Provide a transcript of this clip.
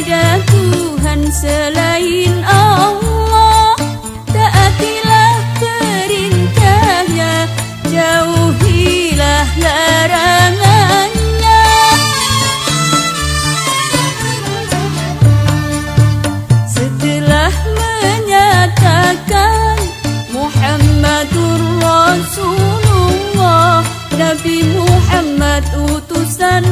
tiada Tuhan selain Allah Taatilah perintahnya. Jauhilah larangannya. Setelah menyatakan Muhammadur Rasulullah Nabi Muhammad utusan